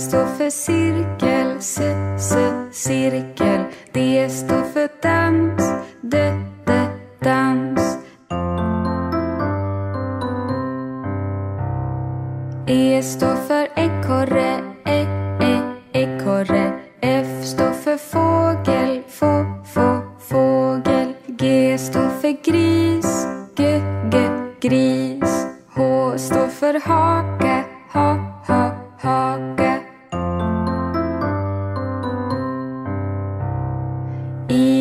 står för cirkelsen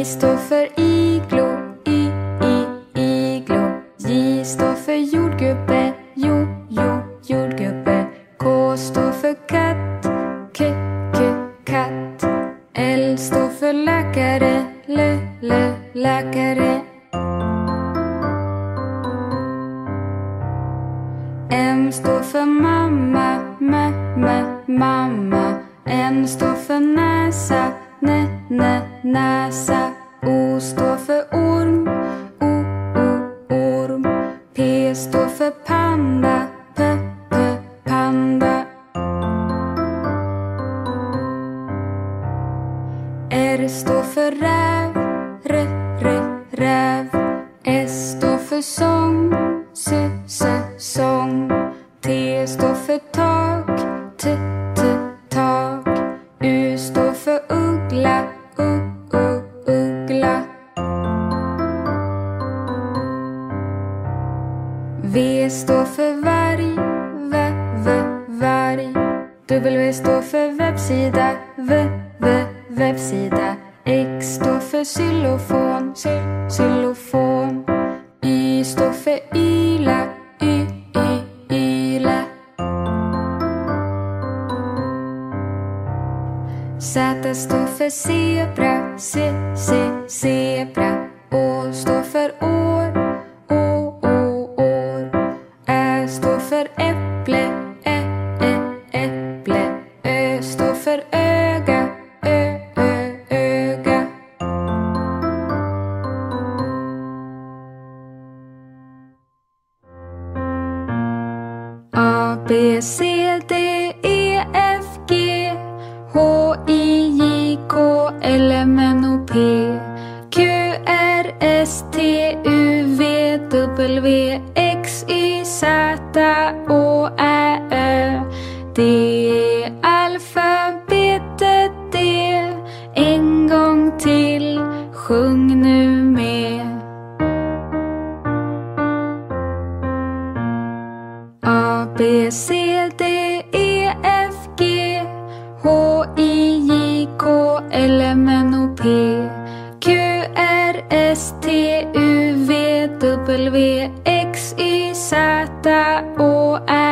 Kristoffer Iglo S står för sång, sö, sö, sång. T står för P Q R S T U V W X Y Z Å R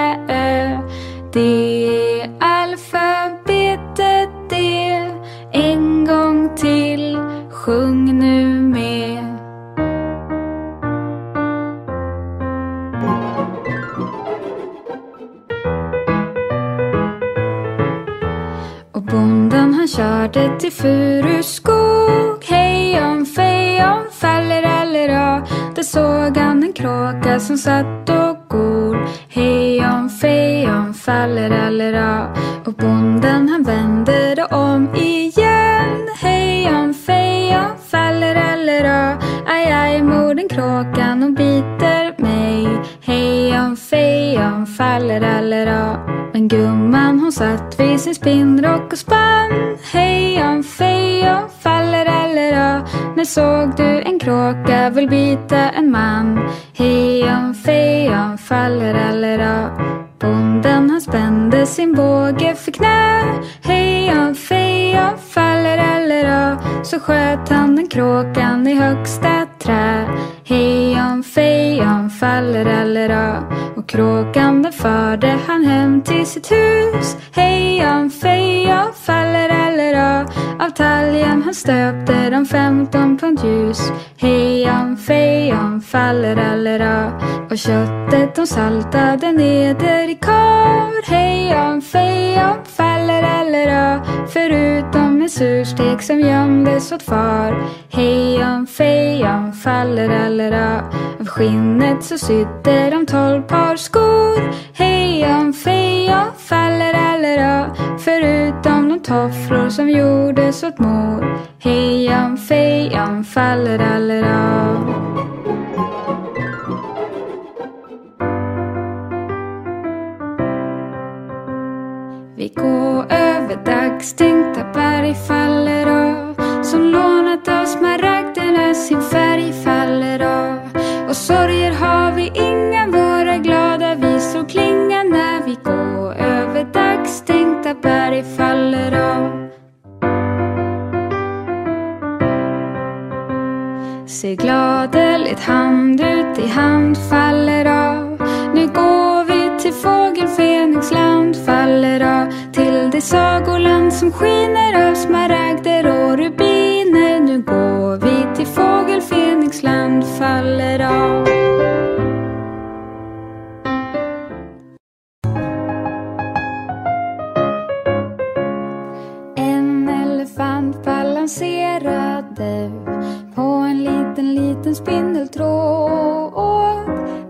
till Furuskog. Hej om fej om faller eller av Där såg han en kråka som satt och gol. Hej om fej om faller eller av Och bonden han vände då om igen. Hej om fej om faller eller av Aj aj mor den kråkan och biter mig. Hej om fej om faller eller av Men gumman hon satt vid sin spindel vil Förutom en surstek som gömdes åt far. Hejan fejan faller fallerallera Av skinnet så sydde de tolv par skor. Hejan fejan faller fallerallera Förutom de tofflor som gjordes åt mor. Hejon fejan fallerallera allra. Gå över dagstänkta berg faller av. Som lånat av smaragderna sin färg faller av. Och sorger har vi inga, våra glada visor klingar när vi går över dagstänkta berg faller av. Se gladeligt hand ut i hand faller av. Nu går vi till fågel det sagoland som skiner av smaragder och rubiner. Nu går vi till fågel Fenixland faller av. En elefant balanserade på en liten, liten spindel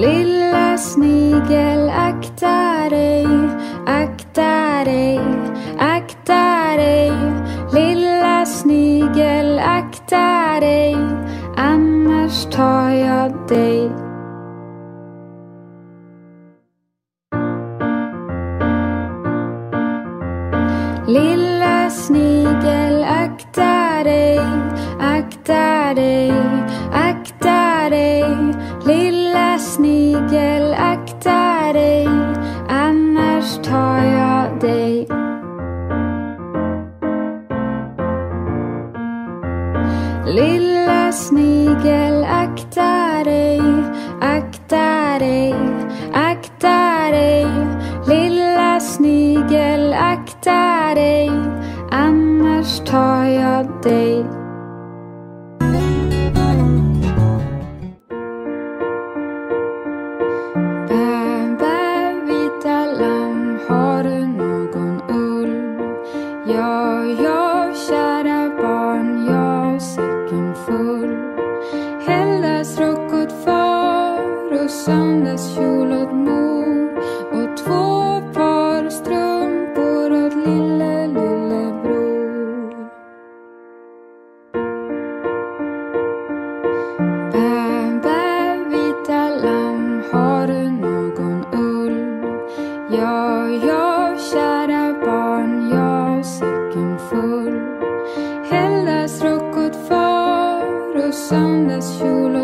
Lilla snigel, akta dig, snigel, akta dig, annars tar jag dig. you love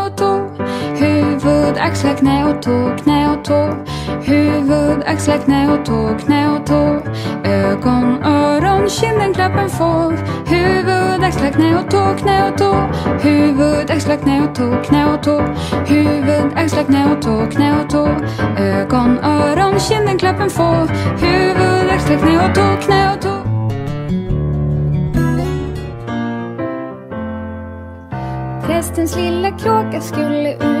Huvud, axlar, knä och tå, knä och tå. Huvud, axlar, knä och tå, knä och tå. Ögon, öron, kinden, klappen får. Huvud, axlar, knä och tå, knä och tå. Huvud, axlar, knä och tå, knä och tå. Huvud, axlar, knä och tå, knä och tå. Ögon, öron, kinden, klappen får. Huvud, axlar, knä och tå, knä och tå. Prästens lilla kråka skulle ut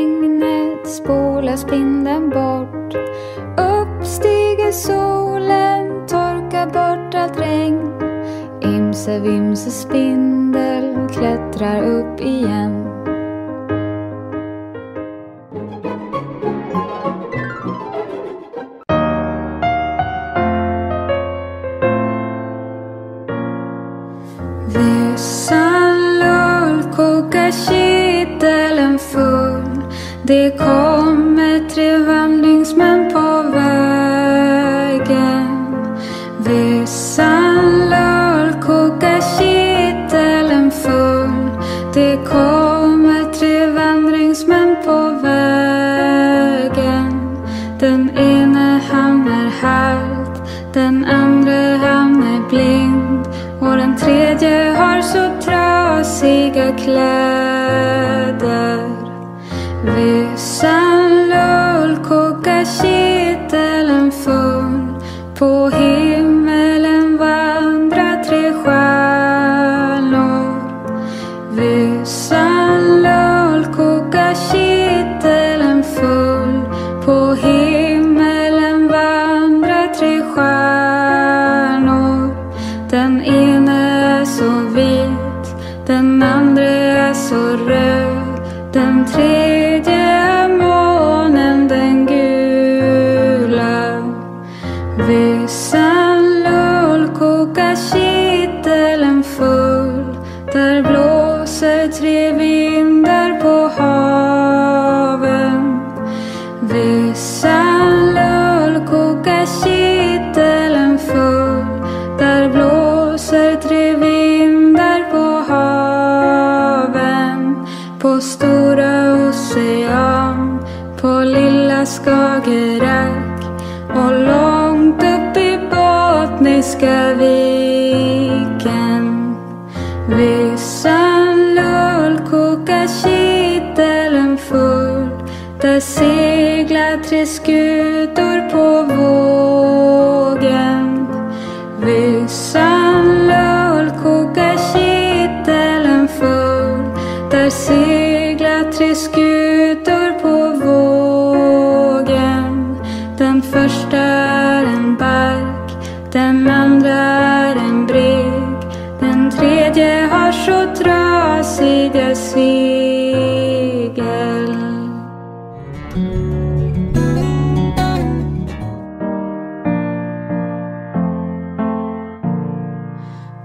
spolar spindeln bort. Upp stiger solen, torkar bort allt regn. Imse vimse spindel klättrar upp igen. Vissan lull kokar kitteln full. Det kommer सर्वम् So. Skagerrak och långt upp i Bottniska viken. Vissan lull kokar kittelen full. Där seglar tre skutor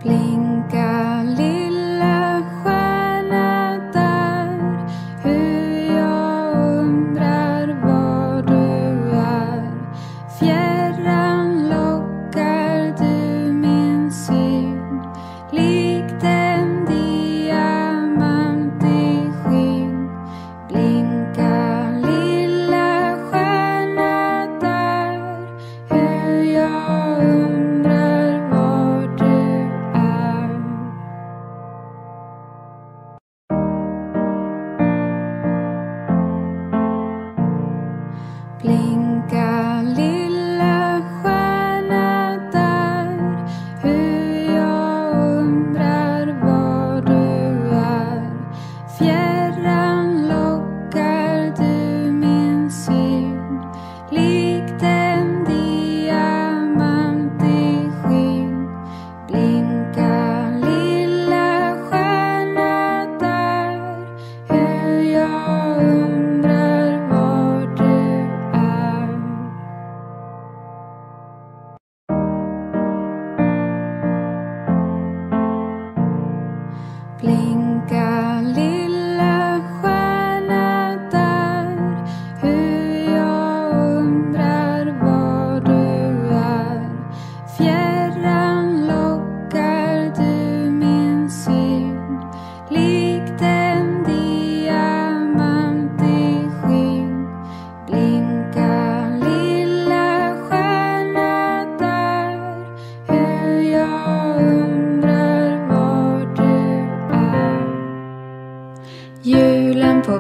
blink.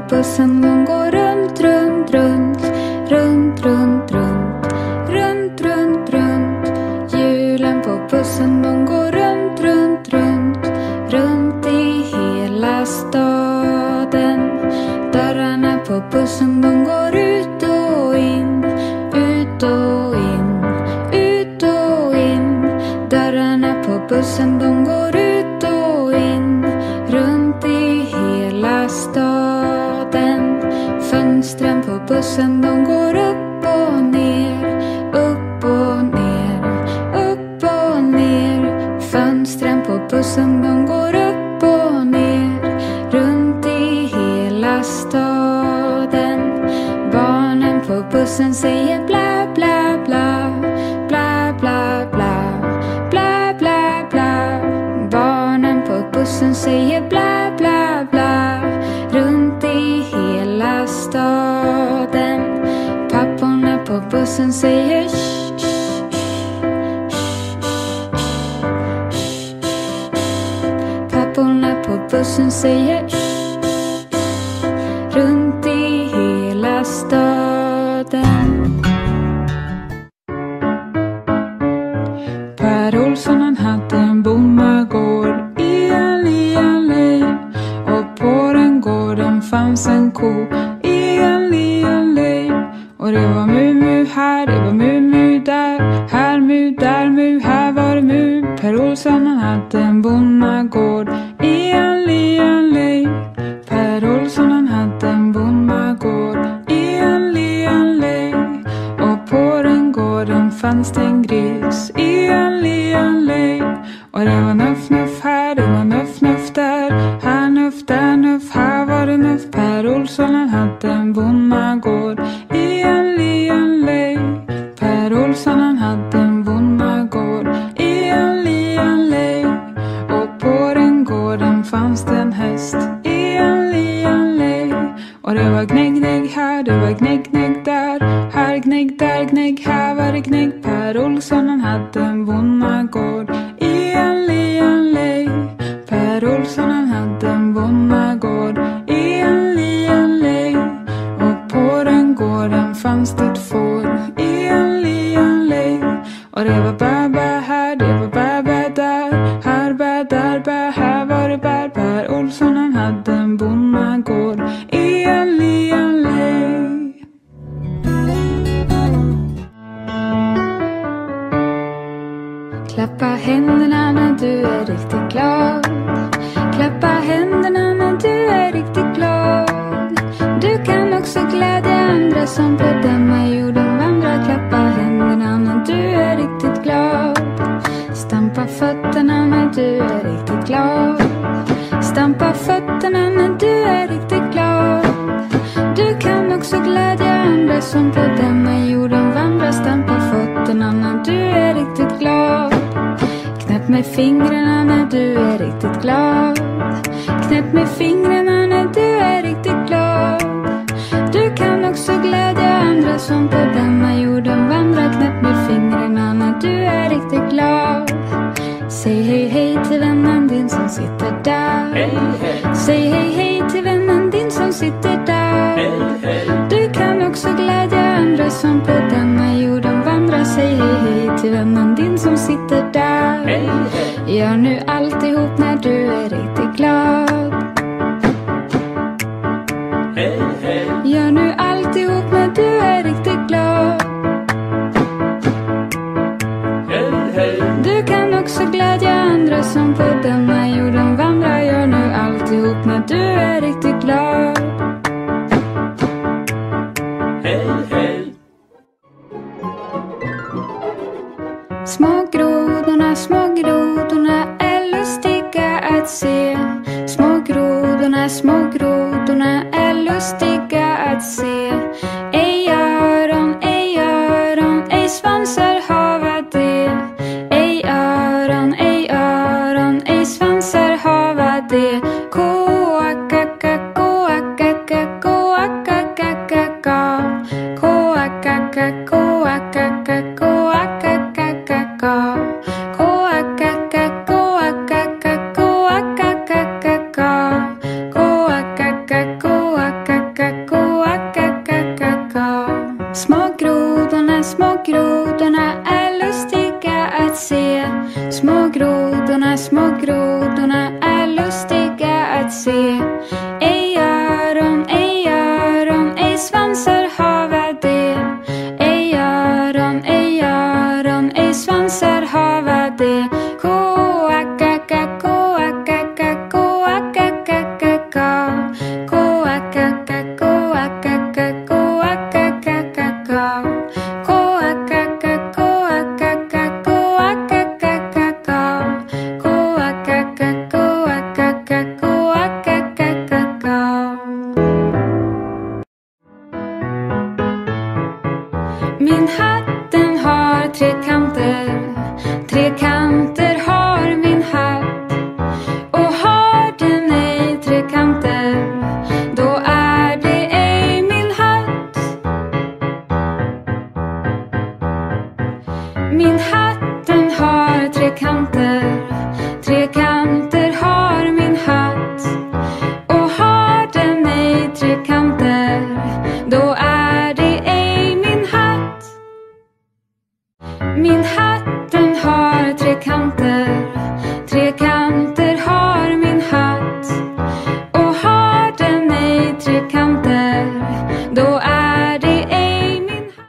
pesan lungguh Och det var mu-mu här, det var mu-mu där. Här mu, där mu, här var det mu. Per Olsson han hade en bonnagård. Olssonen hade en bonnagård i en li. Per Olssonen